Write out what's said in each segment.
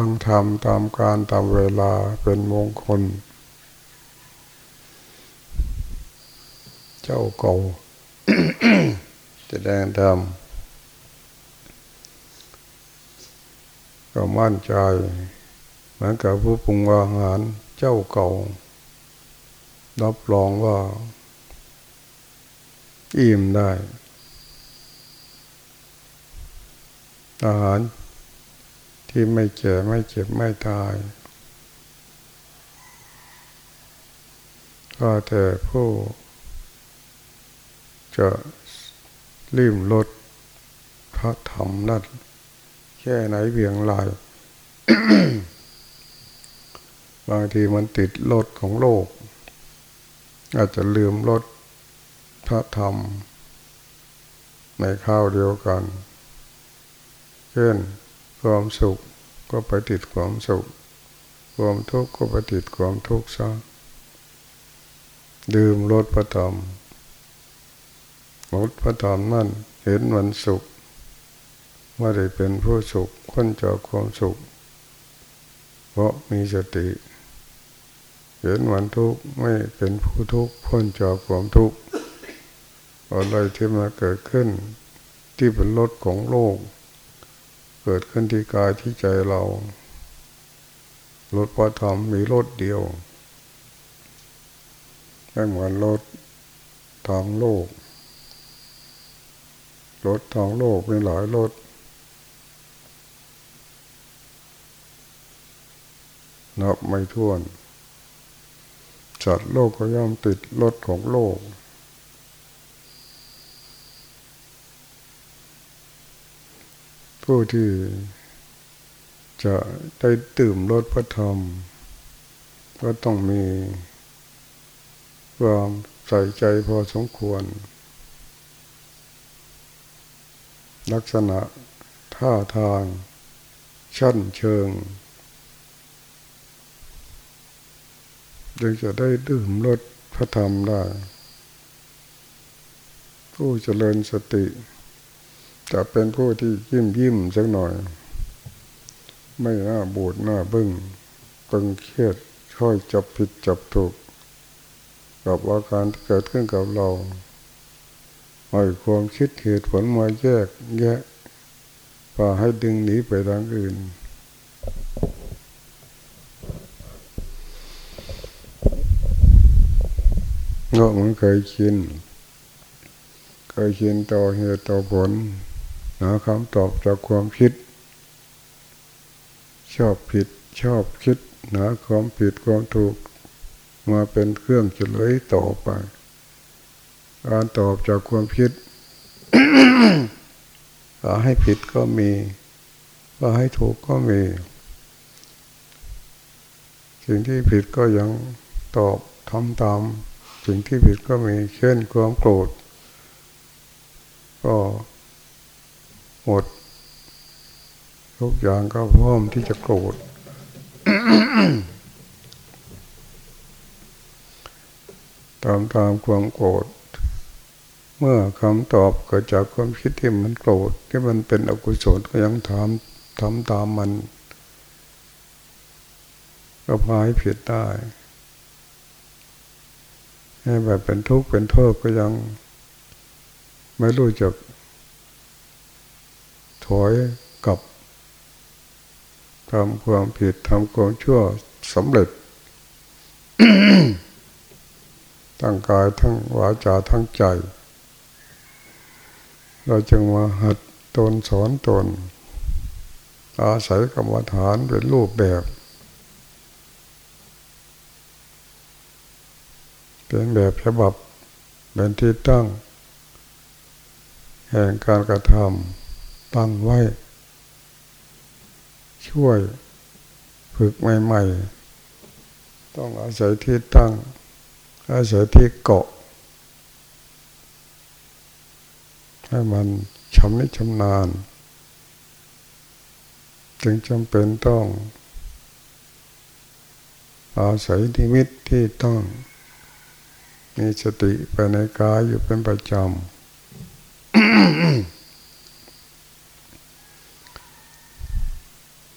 ฟังธรรมตามการตามเวลาเป็นมงคล เจ้าเก่าจะแดงธรรมก็มั่นใจเหมือนกับผู้ปรุงอาหารเจ้าเก่า รับรองว่า อิ่มได้ อาหาร ที่ไม่เจ็บไม่เจ็บไม่ตาย ก็แต่ผู้จะริมรถพระธรรมนั่นแค่ไหนเพียงไรบางทีมันติดรถของโลก อาจจะลืมรถพระธรรม ในข้าวเดียวกัน เช่น ความสุขก็ไปติดความสุข ความทุกข์ก็ไปติดความทุกข์ซะดื่มรถพระธรรมรถพระธรรมนั่นเห็นวันสุขว่ได้เป็นผู้สุขคนจากความสุข เพราะมีสติ เห็นวันทุกข์ไม่เป็นผู้ทุกข์พ้นจากความทุกข์อะไรที่มาเกิดขึ้น ที่เป็นรถของโลก เกิดขึ้นที่กายที่ใจเรารถพระธรรมมีรถเดียวไม่เหมือนรถทางโลกรถทางโลกมีหลายรถนับไม่ถ้วนสัตว์โลกก็ย่อมติดรถของโลก ผู้ที่จะได้ตื่มรถพระธรรม ก็ต้องมีความใส่ใจพอสมควร ลักษณะท่าทาง ชั้นเชิงจึงจะได้ดื่มรสพระธรรมได้ ผู้เจริญสติ จะเป็นผู้ที่ยิ้มยิ้มสักหน่อย ไม่น่าบูดหน้าบึง้งตึงเครียดค่อยจับผิดจับถูก กับอาการที่เกิดขึ้นกับเราไม่ความคิดเหตุผลมาแยกแยะพาให้ดึงหนีไปทางอื่นเนาะมันเคยชินเคยชินต่อเหตุต่อผล หาคำตอบจากความคิด ชอบผิดชอบคิดหาความผิดความถูก มาเป็นเครื่องเฉลยต่อไป การตอบจากความคิดว่าให้ผิดก็มีว่าให้ถูกก็มี สิ่งที่ผิดก็ยังตอบทำตาม สิ่งที่ผิดก็มี เช่นความโกรธ ก็ หมดทุกอย่างก็พร้อมที่จะโกรธตามตามความโกรธเมื่อคำตอบเกิดจากความคิดที่มันโกรธที่มันเป็นอกุศลก็ยังทำทำตามมัน ก็พายผิดได้ให้แบบเป็นทุกข์เป็นโทษก็ยัง ไม่รู้จัก ถอยกับทำความผิดทำความชั่วสำเร็จทั้งกายทั้งวาจาทั้งใจ เราจึงมาหัดตนสอนตน อาศัยกรรมฐานเป็นรูปแบบ เป็นแบบฉบับเป็นที่ตั้ง แห่งการกระทำ ตั้งไว้ ช่วยฝึกใหม่ๆ ต้องอาศัยที่ตั้ง อาศัยที่เกาะ ให้มันชำนิชำนาญ จึงจำเป็นต้อง อาศัยนิมิตที่ต้อง มีสติไปในกายอยู่เป็นประจำ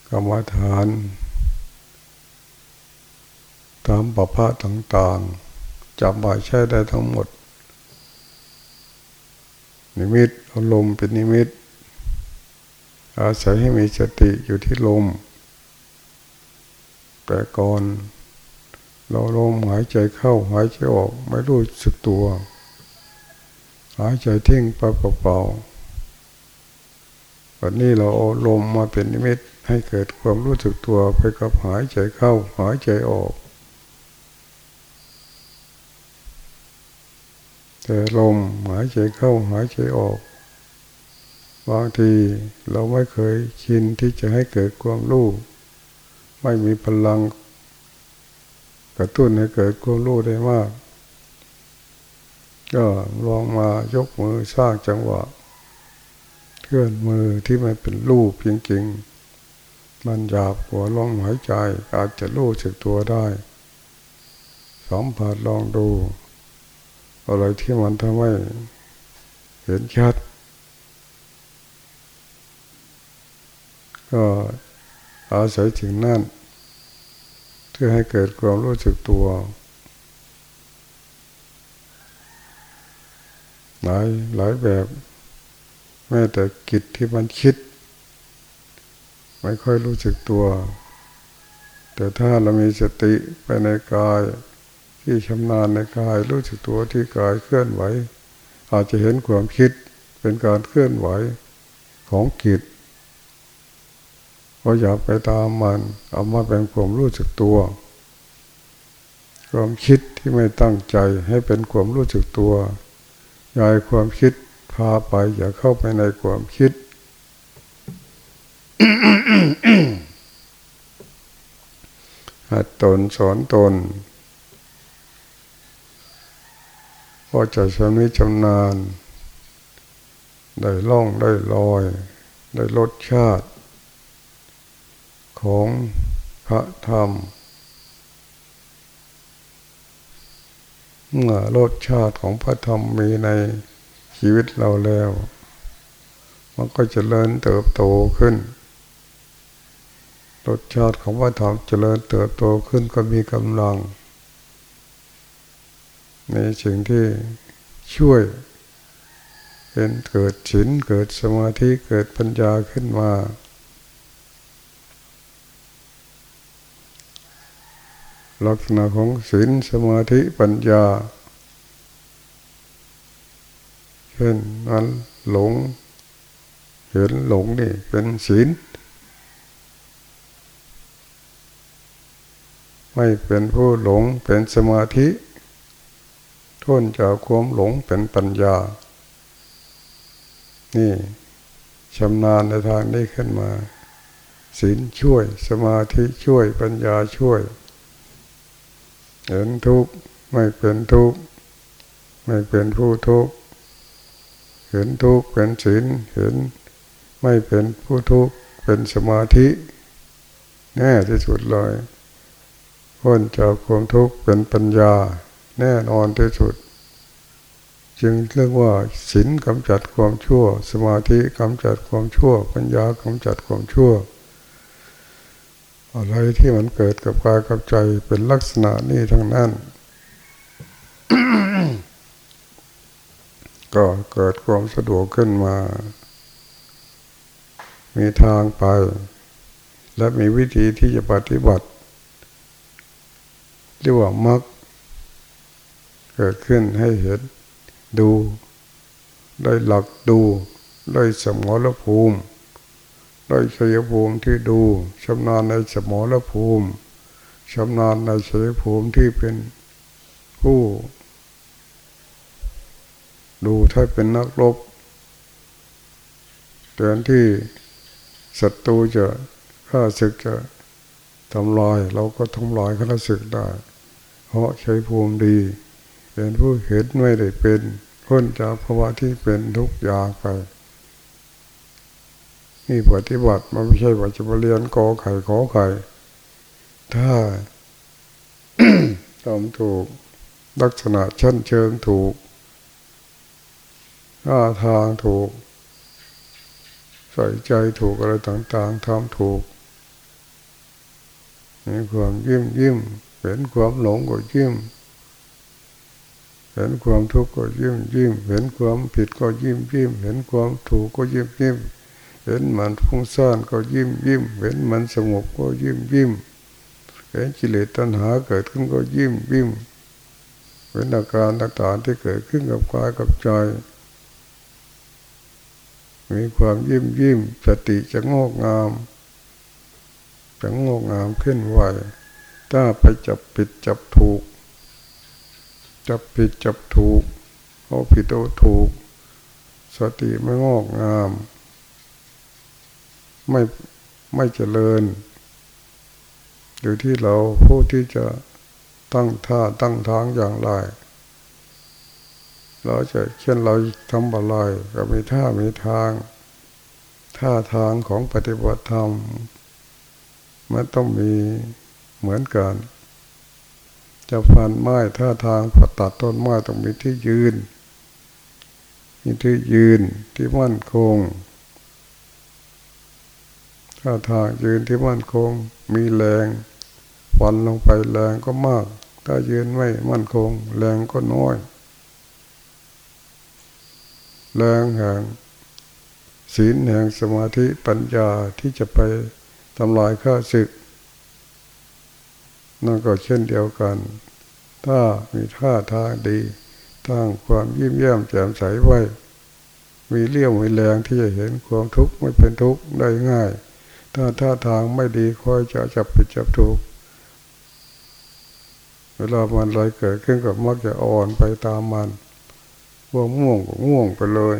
กรรมฐานตามประพาต่างๆจำบ่ายใช้ได้ทั้งหมด นิมิตอารมณ์เป็นนิมิต อาศัยให้มีสติอยู่ที่ลม แต่ก่อนเราลมหายใจเข้าหายใจออกไม่รู้สึกตัว หายใจทิ้งไปเปล่าๆวันนี้เราเอาลมมาเป็นนิมิต ให้เกิดความรู้สึกตัวไปกับหายใจเข้าหายใจออก แต่ลมหายใจเข้าหายใจออก บางทีเราไม่เคยชินที่จะให้เกิดความรู้ ไม่มีพลัง กระตุ้นให้เกิดความรู้ได้มาก ก็ลองมายกมือสร้างจังหวะ เคลื่อนมือที่มันเป็นรูปจริงๆ มันหยาบหัวลองหายใจอาจจะรู้สึกตัวได้สัมผัสลองดู อะไรที่มันทำให้เห็นชัด ก็อาศัยถึงนั่นเพื่อให้เกิดความรู้สึกตัวหลายหลายแบบ แม้แต่กิจที่มันคิด ไม่ค่อยรู้สึกตัว แต่ถ้าเรามีสติไปในกาย ที่ชำนาญในกายรู้สึกตัวที่กายเคลื่อนไหว อาจจะเห็นความคิดเป็นการเคลื่อนไหวของกิจก็อย่าไปตามมัน เอามาเป็นความรู้สึกตัว ความคิดที่ไม่ตั้งใจให้เป็นความรู้สึกตัวย้ายความคิดพาไปอย่าเข้าไปในความคิด หัดตนสอนตนพอจะชำนิชำนาญ ได้ล่องได้ลอย ได้รสชาติ ของพระธรรมเมื่อรสชาติของพระธรรมมีในชีวิตเราแล้ว มันก็จะเริญเติบโตขึ้น รสชาติของพระธรรมเจริญเติบโตขึ้นก็มีกำลัง ในสิ่งที่ช่วยเป็นเกิดฉินเกิดสมาธิเกิดปัญญาขึ้นมา ลักษณะของศีลสมาธิปัญญา เช่นนั้นหลง เห็นหลงนี่เป็นศีล ไม่เป็นผู้หลงเป็นสมาธิพ้นจากความหลงเป็นปัญญา นี่ชำนาญในทางนี้ขึ้นมาศีลช่วยสมาธิช่วยปัญญาช่วย เห็นทุกข์ไม่เป็นทุกข์ไม่เป็นผู้ทุกข์เห็นทุกข์เป็นศีลเห็นไม่เป็นผู้ทุกข์เป็นสมาธิแน่ที่สุดเลย พ้นจากความทุกข์เป็นปัญญาแน่นอนที่สุด จึงเรียกว่าศีลกำจัดความชั่ว สมาธิกำจัดความชั่ว ปัญญากำจัดความชั่ว อะไรที่มันเกิดกับกายกับใจเป็นลักษณะนี้ทั้งนั้น ก็เกิดความสะดวกขึ้นมา มีทางไป และมีวิธีที่จะปฏิบัติ เรียกว่ามรรคเกิดขึ้นให้เห็นดูได้หลักดูได้สมรภูมิได้ชัยภูมิที่ดูชำนาญในสมรภูมิชำนาญในชัยภูมิที่เป็นผู้ ดูถ้าเป็นนักรบแทนที่ศัตรูจะฆ่าศึกจะทำลาย เราก็ทำลายข้าศึกได้ เพราะใช้ภูมิดี เป็นผู้เห็นไม่ได้เป็นพ้นจากภาวะที่เป็นทุกอย่างไปนี่ปฏิบัติมันไม่ใช่ว่าจะมาเรียนกอไข่ขอไข่ ถ้าทำถูกลักษณะชั้นเชิงถูกท่าทางถูก ใส่ใจถูกอะไรต่างๆทำถูกมีความยิ้มยิ้ม เห็นความหลงก็ยิ้มเห็นความทุกข์ก็ยิ้มยิ้มเห็นความผิดก็ยิ้มยิ้มเห็นความถูกก็ยิ้มยิ้มเห็นมันฟุ้งซ่านก็ยิ้มยิ้มเห็นมันสงบก็ยิ้มยิ้มเห็นกิเลสตัณหาเกิดขึ้นก็ยิ้มยิ้มเห็นอาการต่างๆที่เกิดขึ้นกับกายกับใจมีความยิ้มยิ้มสติจะงอกงามจะงอกงามขึ้นไหว ถ้าไปจับผิดจับถูก จับผิดจับถูกเอาผิดเอาถูก สติไม่งอกงาม ไม่ไม่เจริญ อยู่ที่เราผู้ที่จะตั้งท่าตั้งทางอย่างไร เราจะเช่นเราทำอะไรก็มีท่ามีทาง ท่าทางของปฏิบัติธรรมมันต้องมี เหมือนกันจะฟันไม้ท่าทางพอตัดต้นไม้ต้องมีที่ยืน มีที่ยืนที่มั่นคงท่าทางยืนที่มั่นคง มีแรงฟันลงไปแรงก็มาก ถ้ายืนไม่มั่นคง แรงก็น้อย แรงแห่งศีลแห่งสมาธิปัญญาที่จะไปทำลายข้าศึก นั่นก็เช่นเดียวกัน ถ้ามีท่าทางดีตั้งความยิ้มแย้มแจ่มใสไว้ มีเลี้ยวมีแรงที่จะเห็นความทุกข์ไม่เป็นทุกข์ได้ง่าย ถ้าท่าทางไม่ดีคอยจะจับผิดจับถูกเวลามันอะไรเกิดขึ้นกับมักจะอ่อนไปตามมันคว่าง่วงก็ง่วงไปเลย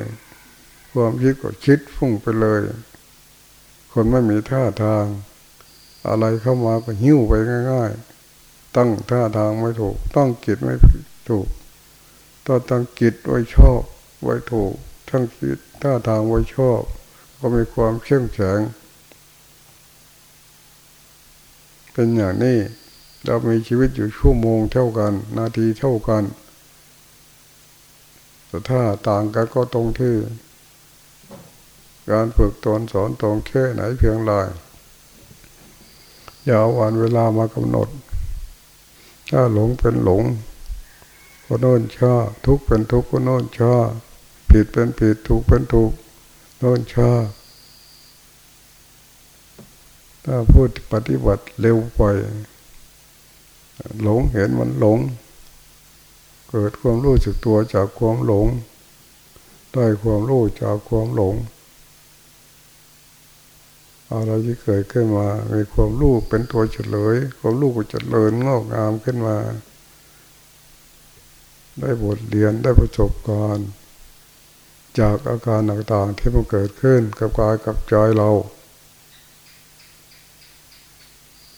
ความคิดก็คิดฟุ้งไปเลย คนไม่มีท่าทาง อะไรเข้ามาก็หิ้วไปง่ายๆ ตั้งท่าทางไม่ถูกตั้งกิจไม่ถูกต้องตั้งกิจไว้ชอบไว้ถูก ทั้งกิจท่าทางไว้ชอบ ก็มีความเข้มแข็ง เป็นอย่างนี้ เรามีชีวิตอยู่ชั่วโมงเท่ากัน นาทีเท่ากัน แต่ถ้าต่างกันก็ตรงที่ การฝึกตนสอนตรงแค่ไหนเพียงไร อย่าเอาวันเวลามากำหนด ถ้าหลงเป็นหลงก็โน่นชาทุกเป็นทุกก็โน่นชาผิดเป็นผิดถูกเป็นถูกโน่นชาถ้าพูดปฏิบัติเร็วไปหลงเห็นมันหลง เกิดความรู้สึกตัวจากความหลง ได้ความรู้จากความหลง อะไรที่เกิดขึ้นมา มีความรู้เป็นตัวเฉลย ความรู้ก็เจริญงอกงามขึ้นมา ได้บทเรียนได้ประสบการณ์จากอาการต่างๆที่มันเกิดขึ้นกับกายกับใจเรา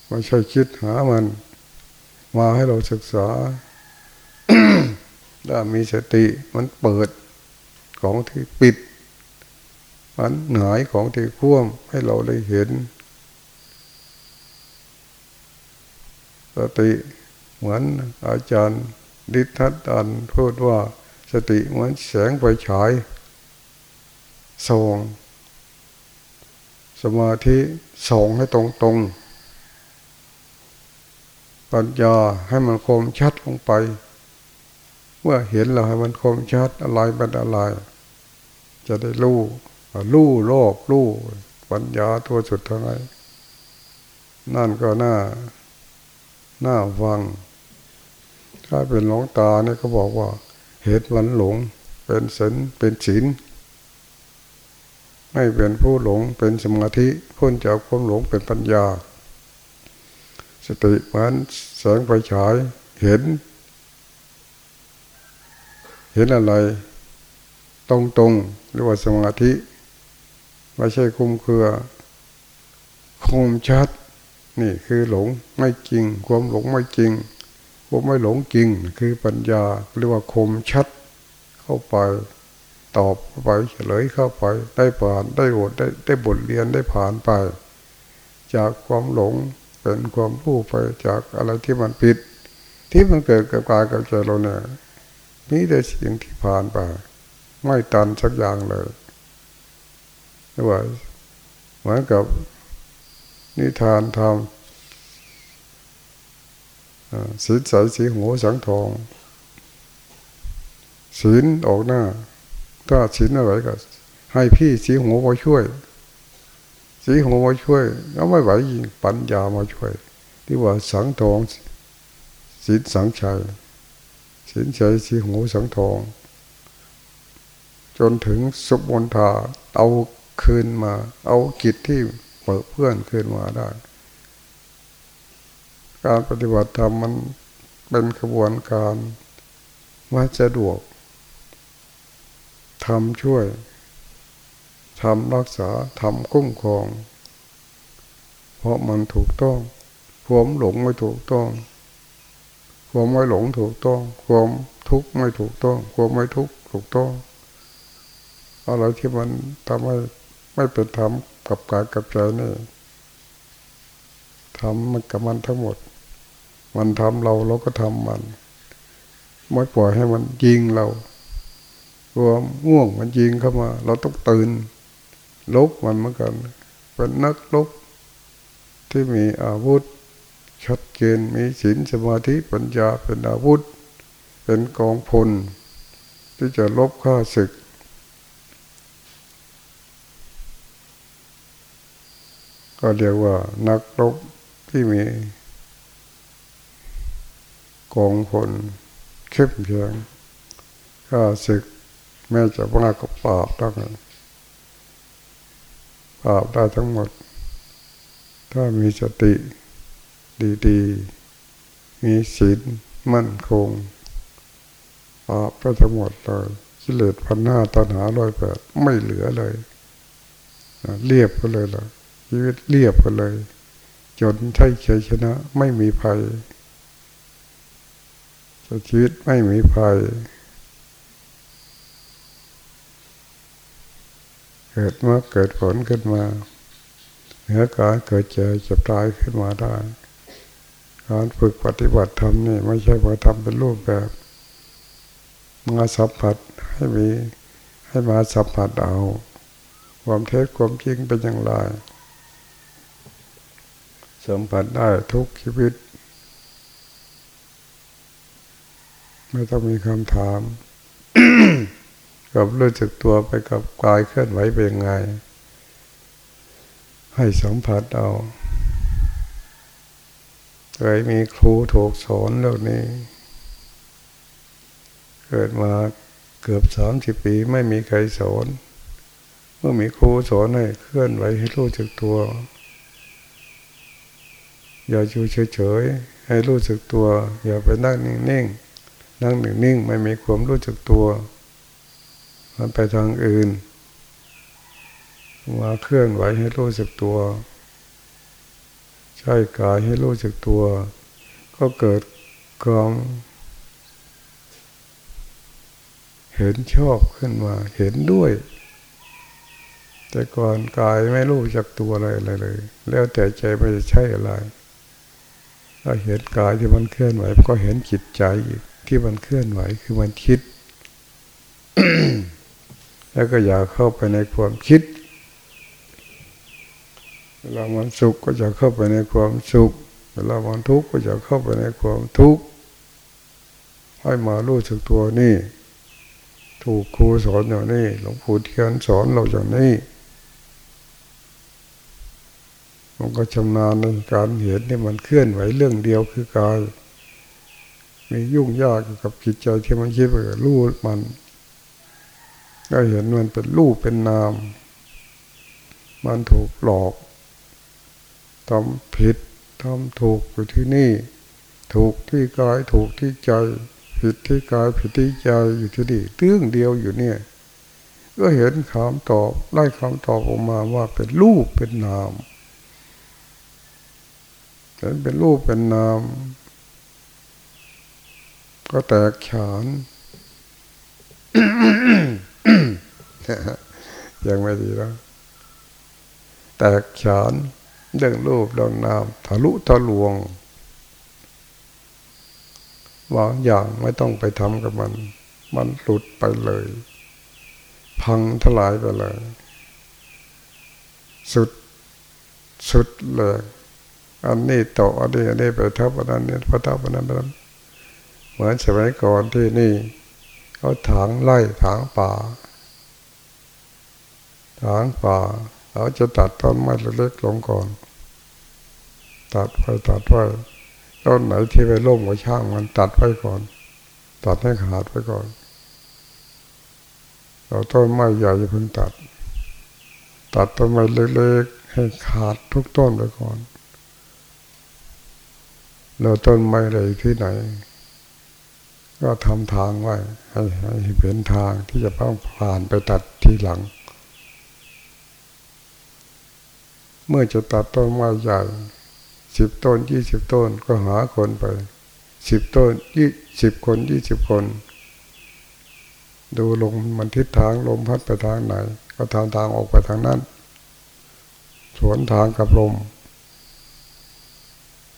ไม่ใช่คิดหามัน มาให้เราศึกษาถ้ามีสติมันเปิดของที่ปิด มันหงายของที่ควมให้เราได้เห็น สติเหมือนอาจารย์ดิทัตอันพูดว่าสติเหมือนแสงไฟฉายส่องสมาธิส่องให้ตรงตรงปัญญาให้มันคมชัดลงไป เมื่อเห็นเราให้มันคมชัดอะไรเป็นอะไร จะได้รู้ รู้โลกรู้ปัญญาตัวสุดท้ายนั่นก็น่า น่าฟัง ถ้าเป็นหลงตาเนี่ยเขาบอกว่า เหตุมันหลง เป็นศีลเป็นศีลไม่เป็นผู้หลงเป็นสมาธิพ้นจากความหลงเป็นปัญญา สติเหมันแสงไฟฉายเห็น เห็นอะไร ตรงตรงหรือว่าสมาธิ ไม่ใช่คุมเครือคมชัด นี่คือหลงไม่จริง ความหลงไม่จริงความไม่หลงจริง คือปัญญาเรียกว่าคมชัด เข้าไปตอบไปเฉลยเข้าไป ได้ผ่านได้บทได้ได้บทเรียนได้ผ่านไป จากความหลงเป็นความรู้ไปจากอะไรที่มันผิด ที่มันเกิดกับกายกับใจเราเนี่ยนี่ได้สิ่งที่ผ่านไป ไม่ตันสักอย่างเลย ว่าเหมือนกับนิทานทศีลใสสีหูสังทองศีลออกหน้า ถ้าศีลอะไรก็ให้พี่สีหูมาช่วย สีหูมาช่วยก็ไม่ไหวปัญญามาช่วย ที่ว่าสังทองศีลสังชัยศีลชัยสีหูสังทอง จนถึงสุบนทาเอา คืนมา เอากิจที่เปิดเพื่อนคืนมาได้ การปฏิบัติธรรมมันเป็นขบวนการว่าสะดวกทำช่วยทำรักษาทำคุ้มครอง เพราะมันถูกต้องความหลงไม่ถูกต้องความไม่หลงถูกต้อง ความทุกข์ไม่ถูกต้อง ความไม่ทุกข์ถูกต้อง อะไรที่มันทำให้ ไม่เป็นธรรมกับกายกับใจนี่ทำมันกับมันทั้งหมด มันทำเราเราก็ทำมัน ไม่ปล่อยให้มันยิงเราความง่วงมันยิงเข้ามา เราต้องตื่นลบมันเหมือนกัน เป็นนักลบที่มีอาวุธ ชัดเจนมีศีลสมาธิปัญญาเป็นอาวุธ เป็นกองพล ที่จะลบข้าศึก ก็เรียกว่านักลบที่มีกองพลเข้มแข็งข้าศึกแม้จะว่าก็ปราบได้ปราบได้ทั้งหมด ถ้ามีสติดีๆ มีศีลมั่นคงปราบไปทั้งหมดเลยกิเลสพันหน้าตัณหาร้อยแปดไม่เหลือเลย เรียบไปเลยล่ะ ชีวิตเรียบไปเลย จนใช่เฉยชนะไม่มีภัยชีวิตไม่มีภัย เกิดมาเกิดผลขึ้นมาเหนือการเกิดเจ็บจะตายขึ้นมาได้ การฝึกปฏิบัติธรรมนี่ไม่ใช่ว่าทำเป็นรูปแบบ มาสัมผัสให้มีให้มาสัมผัสเอา ความเท็จความจริงเป็นอย่างไร สัมผัสได้ทุกชีวิต ไม่ต้องมีคำถามกับรู้สึกตัวไปกับกายเคลื่อนไหวเป็นยังไง ให้สัมผัสเอาเคยมีครูถูกสอนเรื่องนี้ เกิดมาเกือบสามสิบปีไม่มีใครสอน เมื่อมีครูสอนให้เคลื่อนไหวให้รู้สึกตัว อย่าอยู่เฉยๆให้รู้สึกตัว อย่าไปนั่งนิ่งๆนั่งนิ่งๆไม่มีความรู้สึกตัว มันไปทางอื่นมาเคลื่อนไหวให้รู้สึกตัว ใช้กายให้รู้สึกตัว ก็เกิดความเห็นชอบขึ้นมาเห็นด้วย แต่ก่อนกายไม่รู้จักตัวอะไรอะไรเลย แล้วแต่ใจไม่ใช่อะไร ถ้าเห็นกายที่มันเคลื่อนไหวก็เห็นจิตใจที่มันเคลื่อนไหวคือมันคิด แล้วก็อย่าเข้าไปในความคิดเวลามันสุขก็จะเข้าไปในความสุขเวลามันทุกข์ก็จะเข้าไปในความทุกข์ให้มารู้สึกตัวนี่ ถูกครูสอนอย่างนี้ หลวงปู่เทียนสอนเราอย่างนี้ มันก็ชำนาญในการเห็นนี่มันเคลื่อนไหวเรื่องเดียวคือกายมียุ่งยากกับจิตใจที่มันคิดไปรู้มัน ก็เห็นมันเป็นรูปเป็นนาม มันถูกหลอกทำผิดทำถูกอยู่ที่นี่ ถูกที่กายถูกที่ใจ ผิดที่กายผิดที่ใจอยู่ที่นี่เรื่องเดียวอยู่เนี่ย ก็เห็นคำตอบได้คำตอบออกมาว่าเป็นรูปเป็นนาม เห็นเป็นรูปเป็นนาม ก็แตกฉานยังไม่ดีแล้ว แตกฉานเรื่องรูปเรื่องนามทะลุทะลวงบางอย่างไม่ต้องไปทำกับมัน มันหลุดไปเลย พังทลายไปเลย สุด สุดเลย อันนี้ต่ออันนี้อันนี้ไปทับอันนั้นเนี่ยพระทับอันนั้นเหมือนสมัยก่อนที่นี่เขาถางไร่ถางป่า ถางป่าเขาจะตัดต้นไม้เล็กๆลงก่อน ตัดไปตัดไปต้นไหนที่ไปล่มกับช่างมันตัดไปก่อน ตัดให้ขาดไปก่อนเราต้นไม้ใหญ่จะเพิ่งตัด ตัดต้นไม้เล็กๆให้ขาดทุกต้นไปก่อน เราต้นไม้อะไรที่ไหน ก็ทำทางไว้ให้ให้เห็นทางที่จะต้องผ่านไปตัดทีหลัง เมื่อจะตัดต้นไม้ใหญ่สิบต้นยี่สิบต้นก็หาคนไปสิบต้นยี่สิบคนยี่สิบคน ดูลมมันทิศทางลมพัดไปทางไหน ก็ทางทางออกไปทางนั้น สวนทางกับลม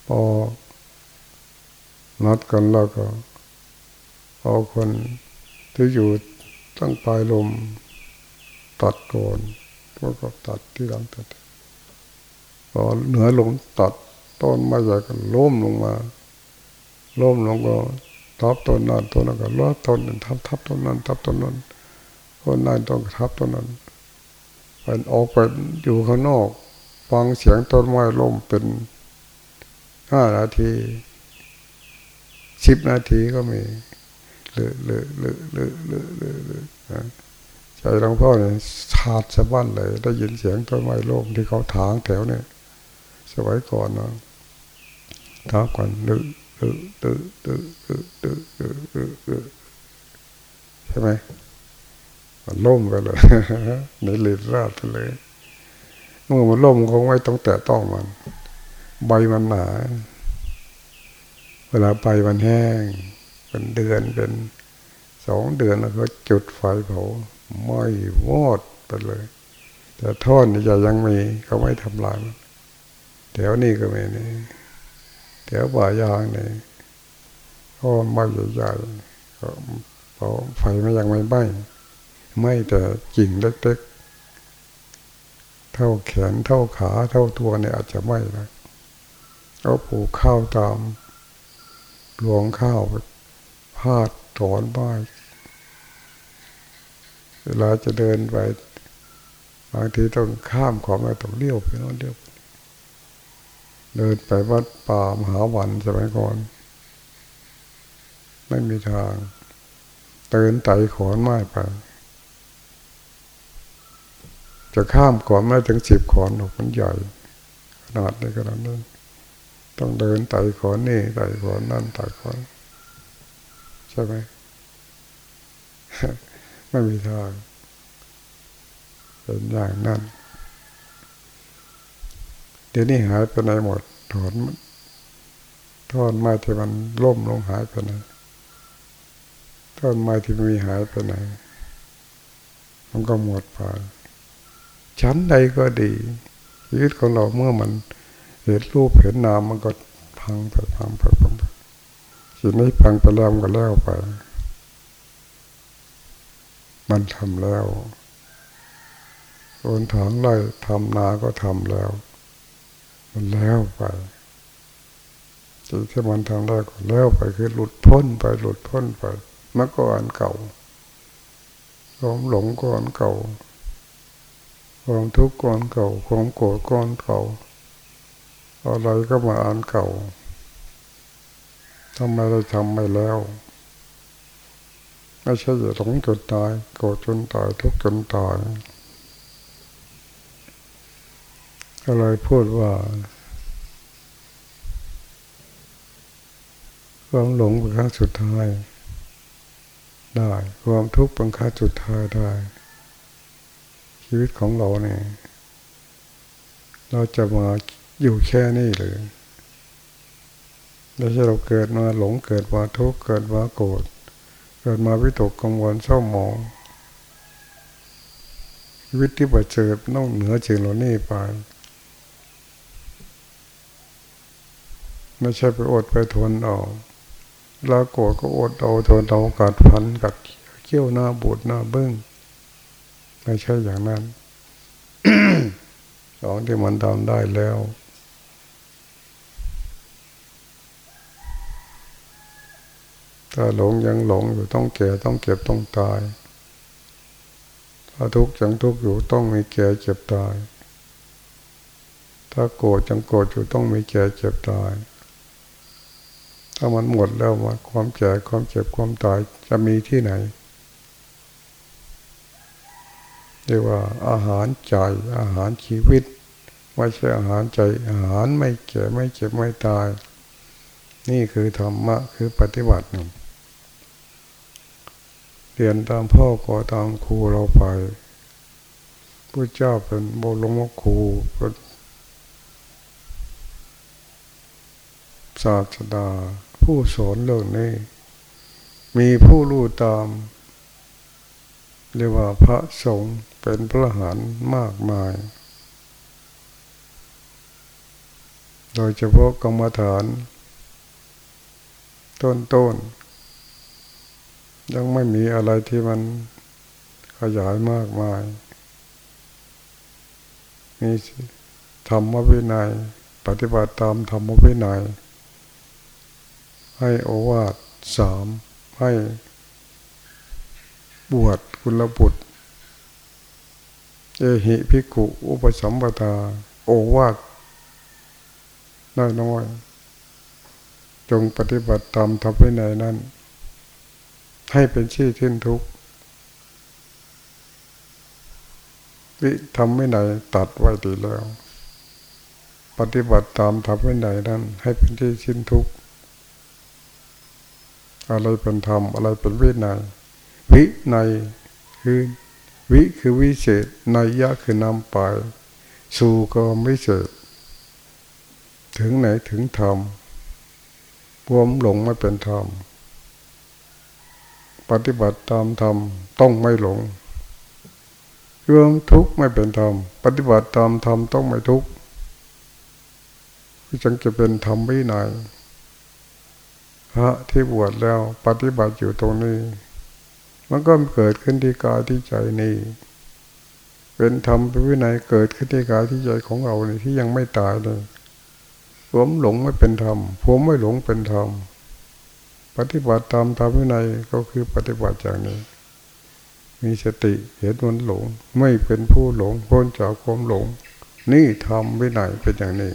พอ นัดกันแล้วก็เอาคนที่อยู่ตั้งปลายลมตัดก่อนก็ตัดที่หลังตัดพอเหนือลมตัดต้นมาใหญ่ก็ล้มลงมาล้มลงก็ทับต้นนั้นต้นนั้นก็ล้อต้นนั้นทับทับต้นนั้นทับต้นนั้นต้นนั้นต้องทับต้นนั้นเป็นออกไปอยู่ข้างนอก ฟังเสียงต้นไม้ล้มเป็นห้านาที สิบนาทีก็มีเลือเลือเลือเลือเลือเลือเลือใจหลวงพ่อเนี่ยชาดสะบั้นเลย ได้ยินเสียงต้นไม้ล้มที่เขาถางแถวเนี่ยสมัยก่อนเนาะท้าก่อนดื้อดื้อดื้อดื้อดื้อดื้อดื้อดื้อดื้อใช่ไหมมันล่มไปเลยในลิราดเลยเมื่อมันล่มคงไม่ต้องแตะต้องมัน ใบมันหนา เวลาใบมันแห้ง เป็นเดือนเป็นสองเดือนแล้วก็จุดไฟเผาไหม้วอดไปเลย แต่ท่อนนี่จะยังมีเขาไม่ทำลายมันแถวนี้ก็มีนี่แถวป่ายางนี่ก็ไม่ใหญ่ๆก็เพราไฟมันยังไม่ไหม้ไม่แต่กิ่งเล็กๆ เท่าแขนเท่าขาเท่าตัวเนี่ยอาจจะไหม้นะเอาปลูกข้าวตาม หลวงข้าวพาดถอนบ้านเวลาจะเดินไปบางทีต้องข้ามของมาต้องเลี้ยวไปโน่นเลี้ยวเดินไปวัดป่ามหาวันสมัยก่อน ไม่มีทางเตือนไต่ขอนไม้ไป จะข้ามขอนไม้ถึงสิบขอนหรอกมันใหญ่ ขนาดนี้ขนาดนั้น ต้องเดินไต่ขอนนี่ไต่ขอนนั่นไต่ขอนใช่ไหมไม่มีทางเป็นอย่างนั้น เดี๋ยวนี้หายไปไหนหมดถอนท่อนไม้ที่มันล่มลงหายไปไหนท่อนไม้ที่มีหายไปไหน มันก็หมดไปชั้นใดก็ดีชีวิตของเราเมื่อมัน เห็นรูปเห็นนามมันก็พังไปพังไปพังไปสิ่งนี้พังไปแล้วก็แล้วไป มันทำแล้วคนถางไร่ทำนาก็ทำแล้ว มันแล้วไปสิ่งที่มันทำได้ก็แล้วไปคือหลุดพ้นไปหลุดพ้นไปเมื่อก่อนเก่าความหลงก่อนเก่าความทุกข์ก่อนเก่าความโกรธก่อนเก่า อะไรก็มาอ่านเก่าทำไมเราทำไม่แล้ว ไม่ใช่จะหลงจนตายโกรธจนตายทุกข์จนตายก็เลยพูดว่า ความหลงเป็นครั้งสุดท้าย ได้ ความทุกข์เป็นครั้งสุดท้ายได้ ชีวิตของเราเนี่ย เราจะมา อยู่แค่นี้เลยแล้วเราเกิดมาหลงเกิดมาทุกข์เกิดมาโกรธเกิดมาวิตกกังวลเศร้าหมองชีวิตที่ประเจิดต้องเหนือจึงเรานี่ไปไม่ใช่ไปอดไปทนเอาลาโกรธก็อดเอาทนเอากัดพันกัดเขี้ยวหน้าบูดหน้าเบิ้งไม่ใช่อย่างนั้นสองที่มันทำได้แล้ว ถ้าหลงยังหลงอยู่ต้องแก่ต้องเก็บต้องตาย ถ้าทุกข์ยังทุกข์อยู่ต้องมีแก่เจ็บตาย ถ้าโกรธยังโกรธอยู่ต้องมีแก่เจ็บตาย ถ้ามันหมดแล้วว่าความแก่ความเจ็บความตายจะมีที่ไหนเรียกว่าอาหารใจอาหารชีวิต ไม่ใช่อาหารใจอาหารไม่แก่ไม่เจ็บไม่ตาย นี่คือธรรมะคือปฏิบัติหนึ่ง เรียนตามพ่อขอตามครูเราไปพระเจ้าเป็นบรมครูเป็นศาสดา ผู้สอนเรื่องนี้ มีผู้รู้ตาม เรียกว่าพระสงฆ์เป็นพระหานมากมาย โดยเฉพาะกรรมฐาน ต้นๆ ยังไม่มีอะไรที่มันขยายมากมาย มีธรรมวินัย ปฏิบัติตามธรรมวินัย ให้โอวาทสามให้บวชคุณบุตรเอหิภิกขุอุปสัมปทา โอวาทน้อยน้อย จงปฏิบัติตามทำไปไหนนั้น ให้เป็นชื่อทิ้นทุกวิทำไม่ไหนตัดไว้ดีแล้ว ปฏิบัติตามทำไม่ไหนนั้น ให้เป็นที่ชิ้นทุกอะไรเป็นธรรมอะไรเป็นวินัยวิในคือวิคือวิเศษในยะคือนำไป สู่ก็ไม่เสดถึงไหนถึงธรรมรวมหลงไม่เป็นธรรม ปฏิบัติตามธรรมต้องไม่หลงเรื่องทุกข์ไม่เป็นธรรมปฏิบัติตามธรรมต้องไม่ทุกข์จึงจะเป็นธรรมวินัยพระที่บวชแล้วปฏิบัติอยู่ตรงนี้ มันก็เกิดขึ้นที่กายที่ใจนี่เป็นธรรมเป็นวินัยเกิดขึ้นที่กายที่ใจของเราเนี่ยที่ยังไม่ตายเลยผมหลงไม่เป็นธรรมผมไม่หลงเป็นธรรม ปฏิบัติตามธรรมวินัยก็คือปฏิบัติอย่างนี้ มีสติเห็นมันหลง ไม่เป็นผู้หลงพ้นจากความหลง นี่ทำวินัยเป็นอย่างนี้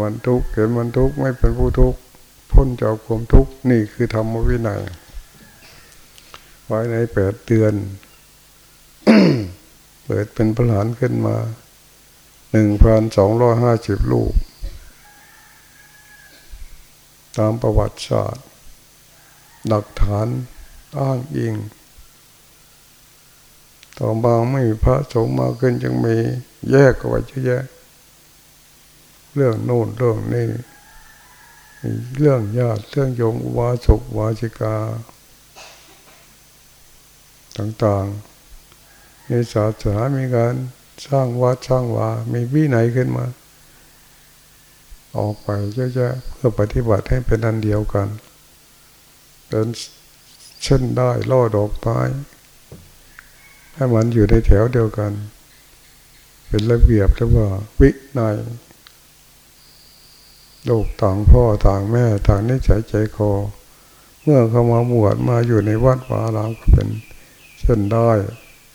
วันทุกข์เห็นวันทุกข์ไม่เป็นผู้ทุกข์พ้นจากความทุกข์นี่คือธรรมวินัยไว้ในแปดเดือนเปิดเป็นพลานขึ้นมาหนึ่งพันสองร้อยห้าสิบลูก ตามประวัติศาสตร์หลักฐานอ้างอิง ต่อบาไม่มีพระสงฆ์มาขึ้นยังมีแยกกันไว้เยอะแยะ เรื่องโน่นเรื่องนี้เรื่องญาติเรื่องโยมวาสุกวาจิกา ต่างๆในศาสนามีการสร้างวัดสร้างวา มีวิไหนขึ้นมา ออกไปเยอะๆเพื่อปฏิบัติให้เป็นอันเดียวกันเป็นเช่นได้ล่อดอกไม้ให้มันอยู่ในแถวเดียวกัน เป็นระเบียบแล้วว่า วิในลูกต่างพ่อต่างแม่ต่างนิสัยใจคอ เมื่อเขามาบวชมาอยู่ในวัดวาลามก็เป็นเส้นได้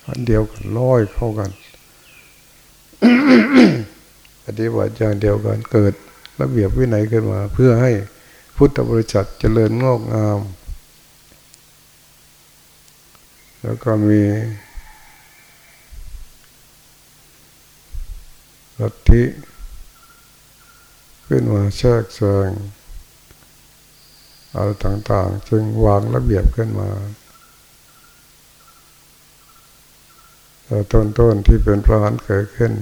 อันเดียวกันร้อยเข้ากันปฏิบัติอย่างเดียวกันเกิด ระเบียบวินัยขึ้นมา เพื่อให้พุทธบริษัทเจริญงอกงาม แล้วก็มีลัทธิขึ้นมาแทรกแซงอะไรต่างๆ จึงวางระเบียบขึ้นมาแต่ต้นๆที่เป็นพระหันเกิดขึ้น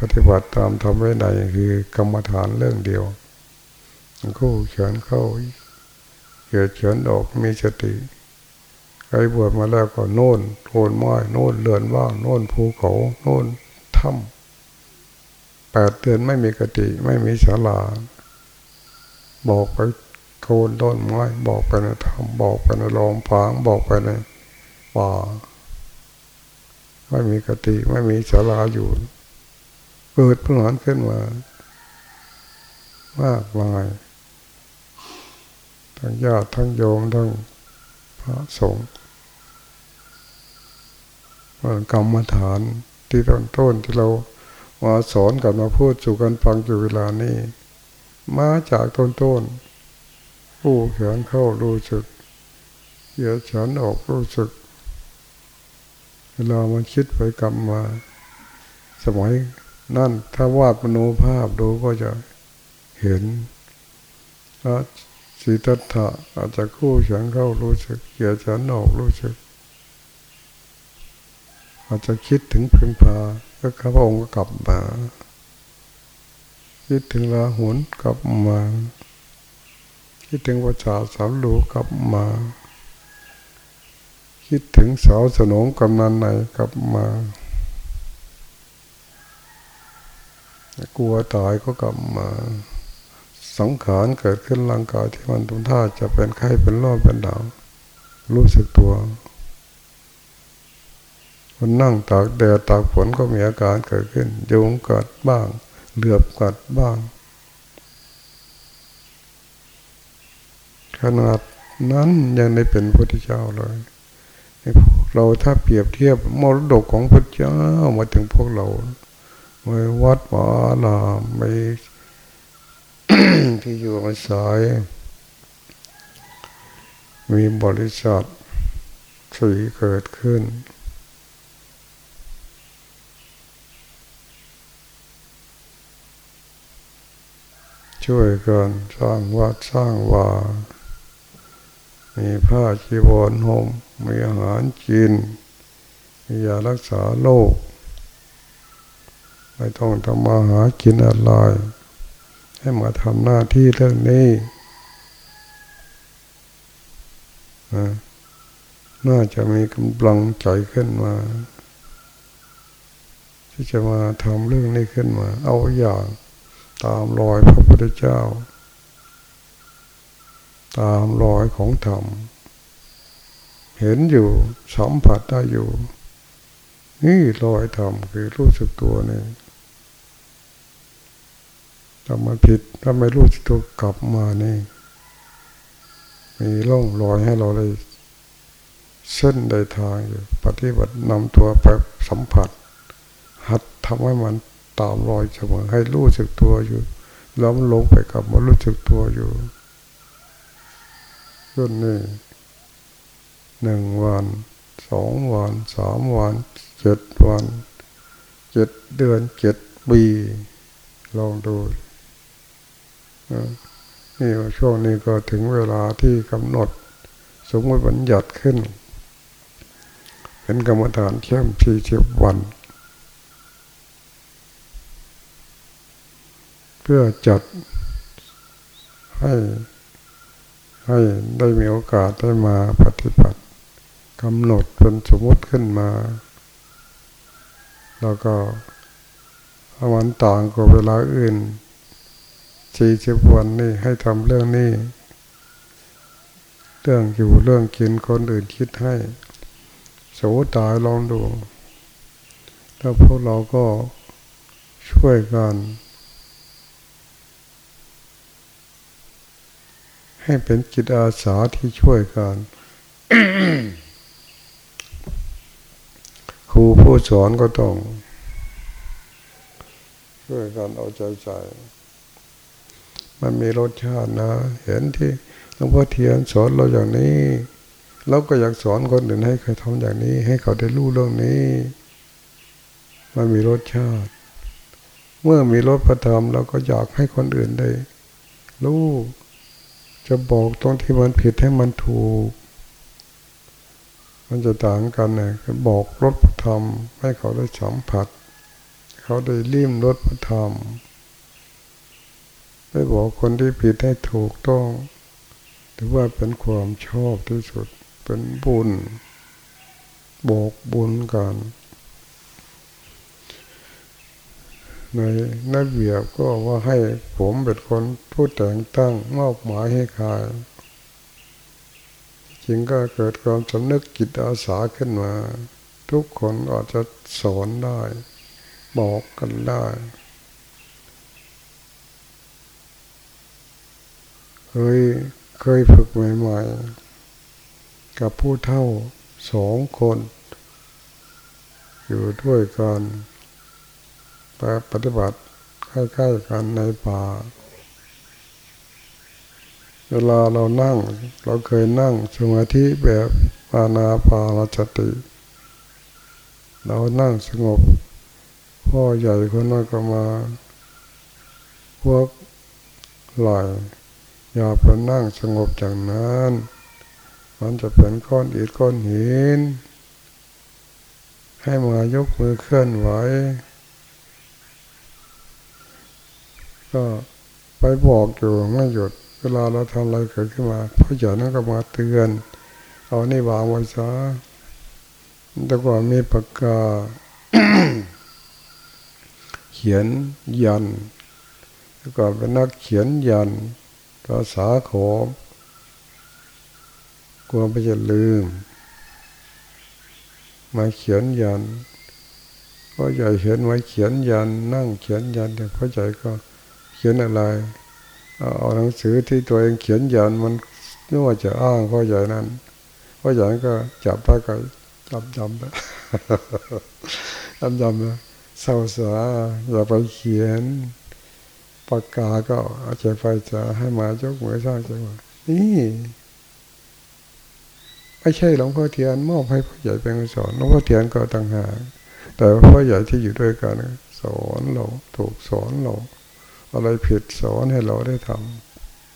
ปฏิบัติตามทำไว้ไหนคือกรรมฐานเรื่องเดียวคู่เขียนเข้าเกิดเขียนออกมีสติใครบวชมาแล้วก็โน่นโทนไม้โน่นเลือนว่างโน่นภูเขาโน่นถ้ำแปดเดือนไม่มีกติไม่มีศาลา บอกไปโทนต้นไม้บอกไปในถ้ำบอกไปในลองพางบอกไปในป่าไม่มีกติไม่มีศาลาอยู่ เกิดพลันขึ้นมามากมายทั้งญาติทั้งโยมทั้งพระสงฆ์กรรมฐานที่ต้นต้นที่เรามาสอนกันมาพูดสู่กันฟังอยู่เวลานี้ มาจากต้นต้นผู้เขียนเข้ารู้สึกเขียฉันออกรู้สึก เวลามันคิดไปกลับมา สมัย นั่นถ้าวาดมโนภาพดูก็จะเห็นว่าสีตัทธะอาจจะคู่ฉันเข้ารู้สึกเขียฉันออกรู้สึก อาจจะคิดถึงพึงพาก็ข้าพระองค์ก็กลับมา คิดถึงลาหุนกลับมา คิดถึงประชาสาวลูกลับมา คิดถึงสาวสนองกำนันไหนกลับมา กลัวตายก็กลับมาสังขารเกิดขึ้นร่างกายที่มันทุนท่าจะเป็นไข้เป็นร้อนเป็นหนาวรู้สึกตัวคนนั่งตากแดดตากฝนก็มีอาการเกิดขึ้นยุงกัดบ้าง เหลือบกัดบ้าง ขนาดนั้นยังได้เป็นพระพุทธเจ้าเลยเราถ้าเปรียบเทียบมรดกของพระเจ้ามาถึงพวกเรา ม่วัดวาลาม่ที่อยู่มาสายมีบริษัทสีเกิดขึ้น ช่วยกันสร้างวัดสร้างวามีผ้าชีวรห่มมีอาหารกิน มียารักษาโรค ไม่ต้องทำมาหากินอะไรให้มาทำหน้าที่เรื่องนี้น่าจะมีกำลังใจขึ้นมา ที่จะมาทำเรื่องนี้ขึ้นมา เอาอย่างตามรอยพระพุทธเจ้า ตามรอยของธรรม เห็นอยู่สัมผัสได้อยู่ นี่รอยธรรมคือรู้สึกตัวนี่ ถ้ามันผิดถ้าไม่รู้สึกตัวกลับมานี่ มีร่องรอยให้เราได้เส้นได้ทางอยู่ปฏิบัตินำตัวไปสัมผัส หัดทำให้มันตามรอยเสมอให้รู้สึกตัวอยู่แล้วมันลงไปกับมารู้สึกตัวอยู่รุ่นนี้หนึ่งวันสองวันสามวันเจ็ดวันเจ็ดเดือนเจ็ดปี ลองดู นี่ช่วงนี้ก็ถึงเวลาที่กำหนด สมมติบัญญัติขึ้น เป็นกรรมฐานเข้มสี่สิบวัน เพื่อจัดให้ให้ได้มีโอกาสได้มาปฏิบัติกำหนดเป็นสมมติขึ้นมา แล้วก็วันต่างกับเวลาอื่น สี่สิบวันนี่ให้ทำเรื่องนี้ เรื่องอยู่เรื่องกินคนอื่นคิดให้โสตายลองดูแล้วพวกเราก็ช่วยกัน ให้เป็นจิตอาสาที่ช่วยกันครูผู้สอนก็ต้อง ช่วยกันเอาใจใส่ มันมีรสชาตินะ เห็นที่หลวงพ่อเทียนสอนเราอย่างนี้เราก็อยากสอนคนอื่นให้เขาทำอย่างนี้ ให้เขาได้รู้เรื่องนี้ มันมีรสชาติ เมื่อมีรสประธรรมเราก็อยากให้คนอื่นได้รู้จะบอกตรงที่มันผิดให้มันถูก มันจะต่างกันนี่ยบอกรถธรรมให้เขาได้สัมผัส เขาได้ริมรถธรรม ไปบอกคนที่ผิดให้ถูกต้อง ถือว่าเป็นความชอบที่สุด เป็นบุญบอกบุญกันในนักเบียบก็ว่าให้ผมเป็นคนผู้แต่งตั้งมอบหมายให้ใครจริงก็เกิดความสำนึกจิตอาสาขึ้นมา ทุกคนอาจจะสอนได้ บอกกันได้ เคยเคยฝึกใหม่ๆ กับผู้เท่าสองคน อยู่ด้วยกันไปปฏิบัติใกล้ๆกันในป่า เวลาเรานั่ง เราเคยนั่งสมาธิแบบปานาปาราจติ เรานั่งสงบ พ่อใหญ่คนนั้นก็มา พวกไหลอย อย่าไปนั่งสงบจากนั้น มันจะเป็นก้อนอิฐก้อนหิน ให้มายกมือเคลื่อนไหว ก็ไปบอกอยู่ไม่หยุด เวลาเราทำอะไรเกิดขึ้นมาพ่อใหญ่นั่นก็มาเตือน เอานี่วางไว้ซะแต่ก่อนมีปากกา เขียนยันแต่ก่อนเป็นนักเขียนยัน ภาษาขมกลัวไปจะลืม มาเขียนยันพ่อใหญ่เห็นไว้เขียนยันนั่งเขียนยันแต่พ่อใหญ่ก็เขียนอะไรเอาหนังสือที่ตัวเองเขียนยันมันนึกว่าจะอ้างพ่อใหญ่นั้นพ่อใหญ่ก็จับไปก็จำจำไปจำจำนะเศร้าสาอย่าไปเขียน ปากกาก็เอาใจไฟจะให้มายกมือสร้างจังหวะนี่ไม่ใช่หลวงพ่อเทียนมอบให้พ่อใหญ่เป็นสอนหลวงพ่อเทียนก็ต่างหากแต่พ่อใหญ่ที่อยู่ด้วยกันสอนเราถูกสอนเราอะไรผิดสอนให้เราได้ท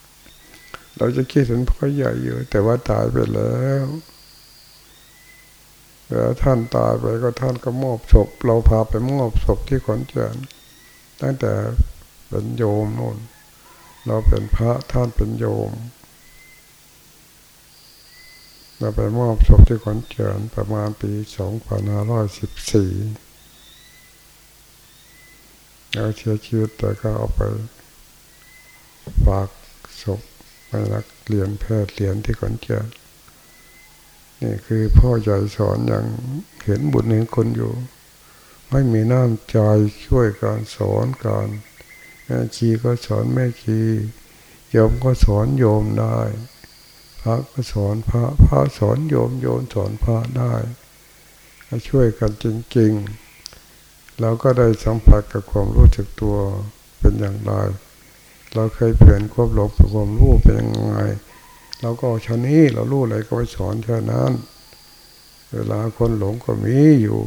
ำเราจะคิดถึงพ่อใหญ่อยู่ แต่ว่าตายไปแล้วแล้วท่านตายไปก็ท่านก็มอบศพเราพาไปมอบศพที่ขอนแก่นตั้งแต่ เป็นโยมนู่นเราเป็นพระท่านเป็นโยม เราไปมอบศพที่ขอนแก่นประมาณปีสองพันห้าร้อยสิบสี่เราเชียชีวิตแต่ก็เอาไปฝากศพไปรักเหรียนแพทย์เรียนที่ขอนแก่นนี่คือพ่อใหญ่สอนอย่างเห็นบุญเห็นคนอยู่ ไม่มีน้ำใจช่วยการสอนการ แม่ชีก็สอนแม่ชีโยมก็สอนโยมได้ พระก็สอนพระพระสอนโยมโยมสอนพระได้ช่วยกันจริงๆ เราก็ได้สัมผัสกับความรู้จักตัวเป็นอย่างไร เราเคยเปลี่ยนควบหลงความรู้เป็นยังไง เราก็ชนี้เรารู้อะไรก็ไปสอนแค่านั้น เวลาคนหลงก็มีอยู่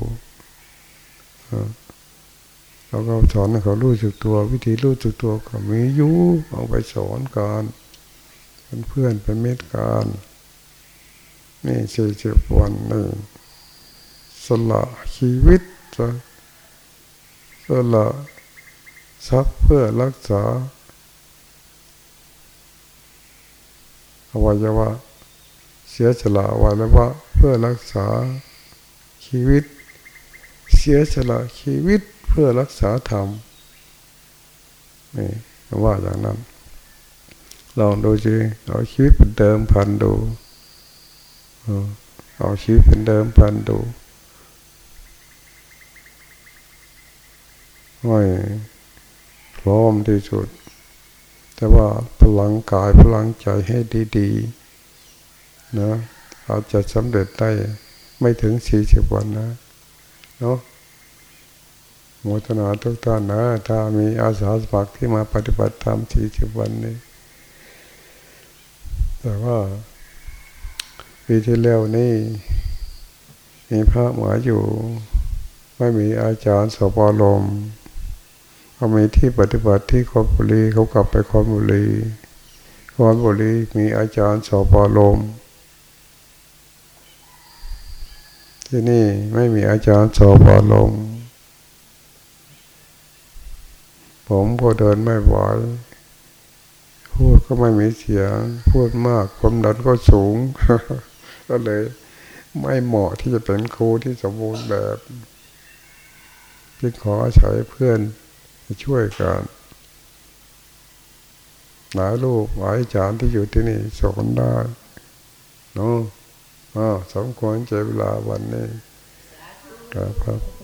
เราก็สอนเขารู้สึกตัว วิธีรู้สึกตัวก็มีอยู่เอาไปสอนกันเป็นเพื่อนเป็นเมตการนี่สี่สิบวันหนี่งสละชีวิตสละทรัพย์เพื่อรักษาอวัยวะเสียสละอวัยวะเพื่อรักษาชีวิต เสียสละชีวิต พื่อรักษาธรรมนี่ว่าอย่างนั้น ลองดูสิเอาชีวิตเป็นเดิมพันดูเอาชีวิตเป็นเดิมพันดูไม่พร้อมที่สุด แต่ว่าพลังกายพลังใจให้ดีๆนะอาจจะสำเร็จได้ไม่ถึงสี่สิบวันนะเนาะ โมทนาทุกท่านนะถ้ามีอาสาสมัครที่มาปฏิบัติธรรมสี่สิบวันนี้ แต่ว่าปีที่แล้วนี่มีพระหมาอยู่ ไม่มีอาจารย์สปลมเขามีที่ปฏิบัติที่คอนบุรีเขากลับไปคอนบุรีคอนบุรีมีอาจารย์สอบอลมที่นี่ไม่มีอาจารย์สอบอลม ผมก็เดินไม่ไหวพูดก็ไม่มีเสียง พูดมากความดันก็สูง ก็เลย ไม่เหมาะที่จะเป็นครูที่สมบูรณ์แบบจึงขออาศัยเพื่อนช่วยกันหลายลูกหลายจานที่อยู่ที่นี่สอนได้เนาะอ่าสมควรใจเวลาวันนี้ครับ